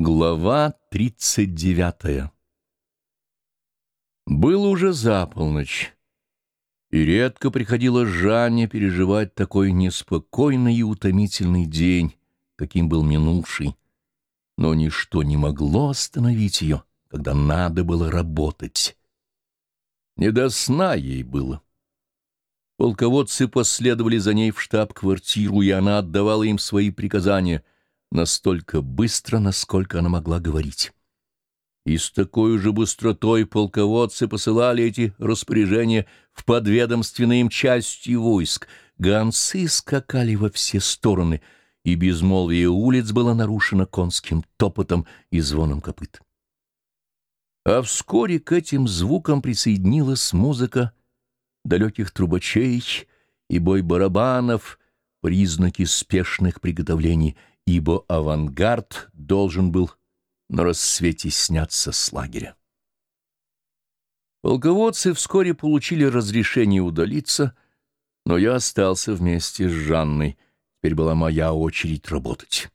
Глава тридцать девятая Было уже за полночь, и редко приходило Жанне переживать такой неспокойный и утомительный день, каким был минувший, но ничто не могло остановить ее, когда надо было работать. Не до сна ей было. Полководцы последовали за ней в штаб-квартиру, и она отдавала им свои приказания — настолько быстро, насколько она могла говорить. И с такой же быстротой полководцы посылали эти распоряжения в подведомственные им части войск. Гонцы скакали во все стороны, и безмолвие улиц было нарушено конским топотом и звоном копыт. А вскоре к этим звукам присоединилась музыка далеких трубачей и бой барабанов, признаки спешных приготовлений — ибо авангард должен был на рассвете сняться с лагеря. Полководцы вскоре получили разрешение удалиться, но я остался вместе с Жанной. Теперь была моя очередь работать.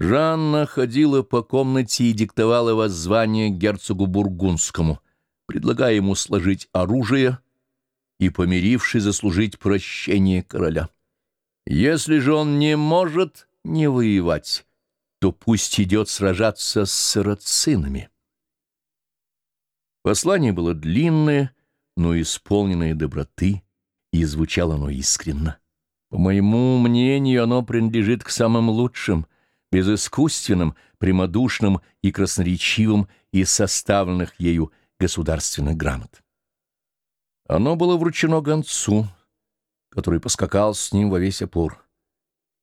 Жанна ходила по комнате и диктовала воззвание герцогу Бургундскому, предлагая ему сложить оружие и, помирившись, заслужить прощение короля. Если же он не может не воевать, то пусть идет сражаться с сарацинами. Послание было длинное, но исполненное доброты, и звучало оно искренно. По моему мнению, оно принадлежит к самым лучшим, безыскусственным, прямодушным и красноречивым из составленных ею государственных грамот. Оно было вручено гонцу, который поскакал с ним во весь опор.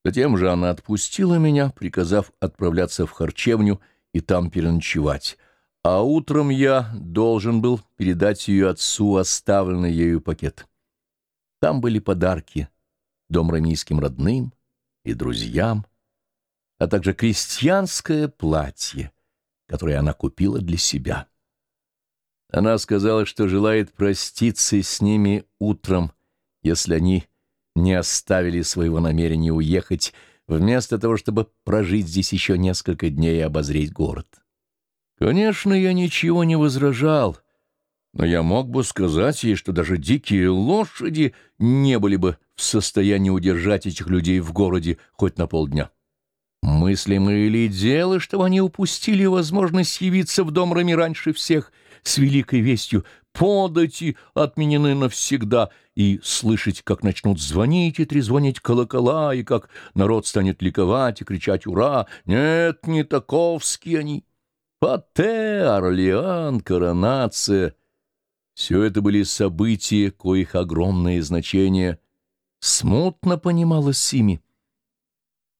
Затем же она отпустила меня, приказав отправляться в харчевню и там переночевать, а утром я должен был передать ее отцу оставленный ею пакет. Там были подарки дом рамийским родным и друзьям, а также крестьянское платье, которое она купила для себя. Она сказала, что желает проститься с ними утром, если они не оставили своего намерения уехать, вместо того, чтобы прожить здесь еще несколько дней и обозреть город. Конечно, я ничего не возражал, но я мог бы сказать ей, что даже дикие лошади не были бы в состоянии удержать этих людей в городе хоть на полдня. Мыслимое ли дело, чтобы они упустили возможность явиться в дом Рами раньше всех с великой вестью подати отменены навсегда, и слышать, как начнут звонить и трезвонить колокола, и как народ станет ликовать и кричать «Ура!» Нет, не таковские они. Пате, Орлеан, коронация — все это были события, коих огромное значение смутно понималось ими.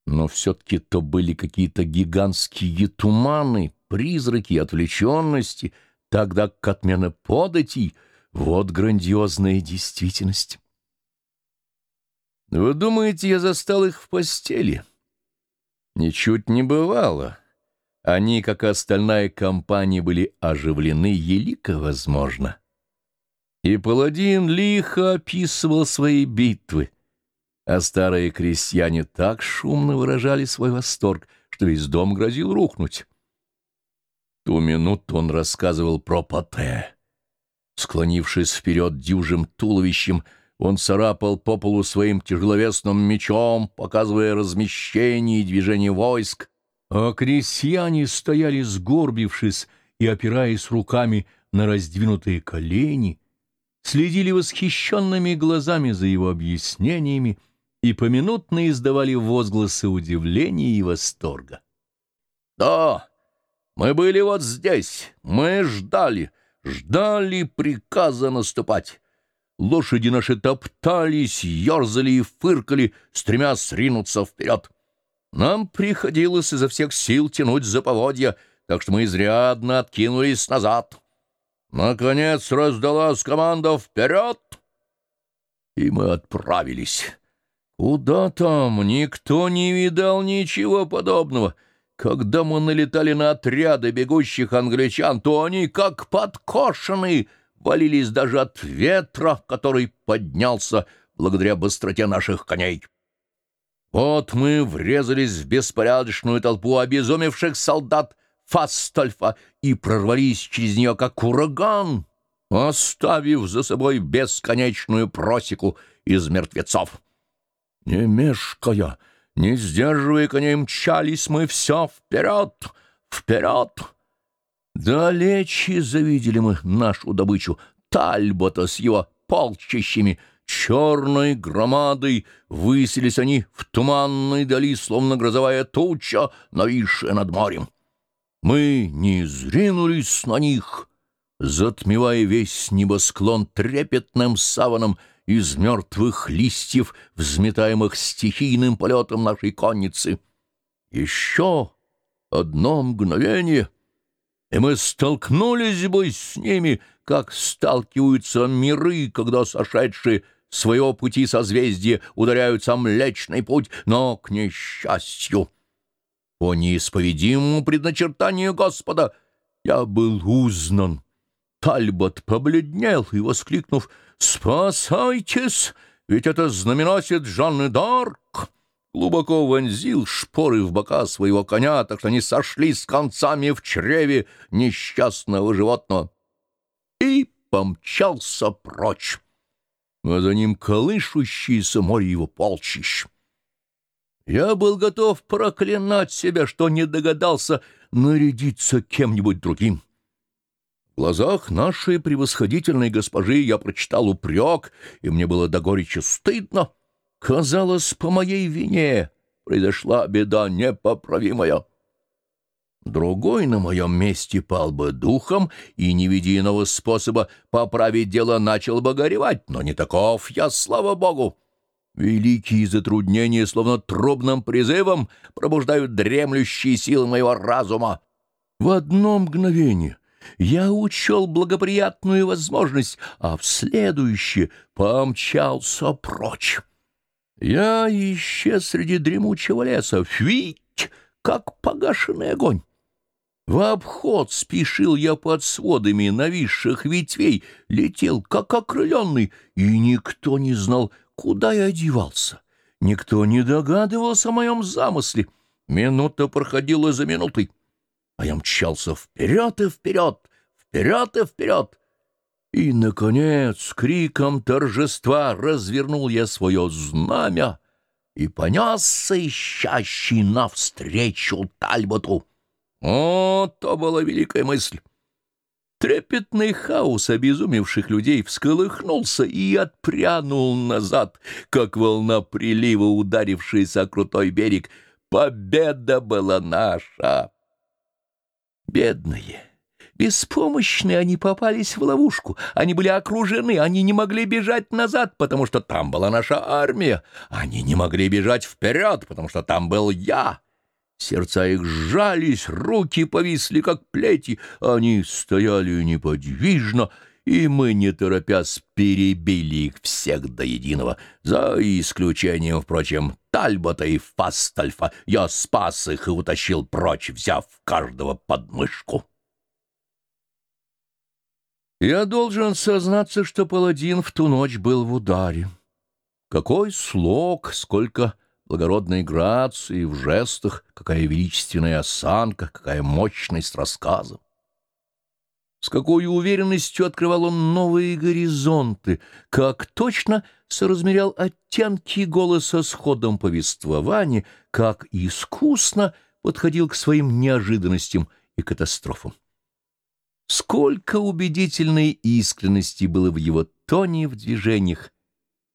Но все-таки то были какие-то гигантские туманы, призраки, отвлеченности — тогда как отмена податей — вот грандиозная действительность. Вы думаете, я застал их в постели? Ничуть не бывало. Они, как и остальная компания, были оживлены елико, возможно. И паладин лихо описывал свои битвы, а старые крестьяне так шумно выражали свой восторг, что весь дом грозил рухнуть ту минуту он рассказывал про Пате. Склонившись вперед дюжим туловищем, он царапал по полу своим тяжеловесным мечом, показывая размещение и движение войск, а крестьяне стояли сгорбившись и опираясь руками на раздвинутые колени, следили восхищенными глазами за его объяснениями и поминутно издавали возгласы удивления и восторга. «Да!» Мы были вот здесь, мы ждали, ждали приказа наступать. Лошади наши топтались, ерзали и фыркали, стремясь ринуться вперед. Нам приходилось изо всех сил тянуть за поводья, так что мы изрядно откинулись назад. Наконец раздалась команда «Вперед!» И мы отправились. Куда там? Никто не видал ничего подобного. Когда мы налетали на отряды бегущих англичан, то они, как подкошенные, валились даже от ветра, который поднялся благодаря быстроте наших коней. Вот мы врезались в беспорядочную толпу обезумевших солдат Фастольфа и прорвались через нее, как ураган, оставив за собой бесконечную просеку из мертвецов. Не мешкая, не сдерживая коней, мчались мы все вперед, вперед. Далече завидели мы нашу добычу, Тальбота с его полчищами, черной громадой выселись они в туманной дали, словно грозовая туча, нависшая над морем. Мы не зринулись на них, затмевая весь небосклон трепетным саваном из мертвых листьев, взметаемых стихийным полетом нашей конницы. Еще одно мгновение, и мы столкнулись бы с ними, как сталкиваются миры, когда сошедшие своего пути созвездия ударяются Млечный Путь, но, к несчастью, по неисповедимому предначертанию Господа я был узнан. Тальбот побледнел и, воскликнув «Спасайтесь! Ведь это знаменосец Жанны Д'Арк!» глубоко вонзил шпоры в бока своего коня, так что они сошли с концами в чреве несчастного животного и помчался прочь, а за ним колышущееся море его полчищ. Я был готов проклинать себя, что не догадался нарядиться кем-нибудь другим. В глазах нашей превосходительной госпожи я прочитал упрек, и мне было до горечи стыдно. Казалось, по моей вине произошла беда непоправимая. Другой на моем месте пал бы духом и, не видя иного способа поправить дело, начал бы горевать, но не таков я, слава богу. Великие затруднения, словно трубным призывом, пробуждают дремлющие силы моего разума. В одно мгновение я учел благоприятную возможность, а в следующее помчался прочь. Я исчез среди дремучего леса, фить, как погашенный огонь. В обход спешил я под сводами нависших ветвей, летел, как окрыленный, и никто не знал, куда я одевался. Никто не догадывался о моем замысле. Минута проходила за минутой, а я мчался вперед и вперед, вперед и вперед. И, наконец, криком торжества развернул я свое знамя и понесся ищащий навстречу Тальботу. О, то была великая мысль! Трепетный хаос обезумевших людей всколыхнулся и отпрянул назад, как волна прилива, ударившаяся о крутой берег. Победа была наша! Бедные! Беспомощные они попались в ловушку. Они были окружены, они не могли бежать назад, потому что там была наша армия. Они не могли бежать вперед, потому что там был я. Сердца их сжались, руки повисли, как плети, они стояли неподвижно, и мы, не торопясь, перебили их всех до единого, за исключением, впрочем, Тальбота и Фастальфа. Я спас их и утащил прочь, взяв каждого под мышку. Я должен сознаться, что паладин в ту ночь был в ударе. Какой слог, сколько благородной грации в жестах, какая величественная осанка, какая мощность рассказа. С какой уверенностью открывал он новые горизонты, как точно соразмерял оттенки голоса с ходом повествования, как искусно подходил к своим неожиданностям и катастрофам. Сколько убедительной искренности было в его тоне в движениях,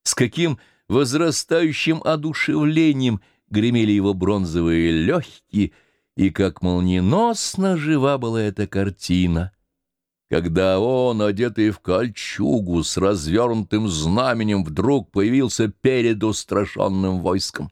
с каким возрастающим одушевлением гремели его бронзовые легкие, и как молниеносно жива была эта картина, когда он, одетый в кольчугу с развернутым знаменем, вдруг появился перед устрашенным войском.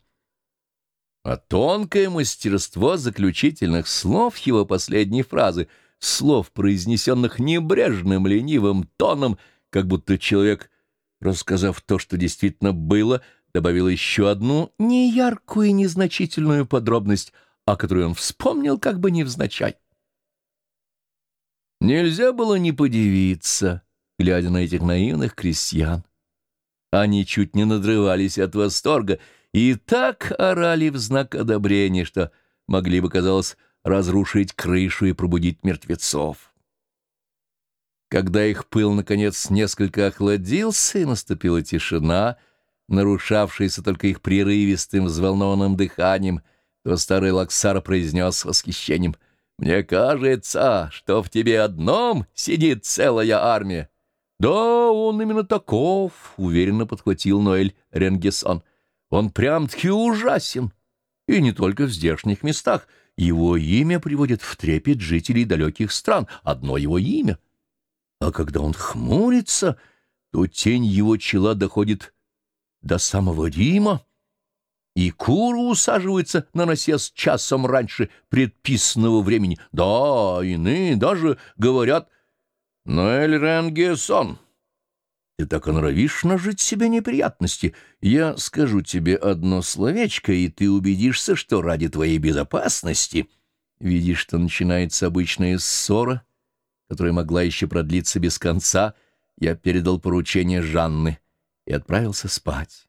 А тонкое мастерство заключительных слов его последней фразы, слов, произнесенных небрежным ленивым тоном, как будто человек — рассказав то, что действительно было, добавил еще одну неяркую и незначительную подробность, о которой он вспомнил как бы невзначай. Нельзя было не подивиться, глядя на этих наивных крестьян. Они чуть не надрывались от восторга и так орали в знак одобрения, что могли бы, казалось, разрушить крышу и пробудить мертвецов. Когда их пыл, наконец, несколько охладился, и наступила тишина, нарушавшаяся только их прерывистым, взволнованным дыханием, то старый Лаксар произнес с восхищением, «Мне кажется, что в тебе одном сидит целая армия». «Да, он именно таков», — уверенно подхватил Ноэль Ренгесон. «Он прям-таки ужасен. И не только в здешних местах. Его имя приводит в трепет жителей далеких стран. Одно его имя. А когда он хмурится, то тень его чела доходит до самого Рима, и куры усаживаются на насес часом раньше предписанного времени. Да, иные даже говорят «Ноэль Ренгесон». Ты так и норовишь нажить себе неприятности. Я скажу тебе одно словечко, и ты убедишься, что ради твоей безопасности... Видишь, что начинается обычная ссора, которая могла еще продлиться без конца, я передал поручение Жанны и отправился спать.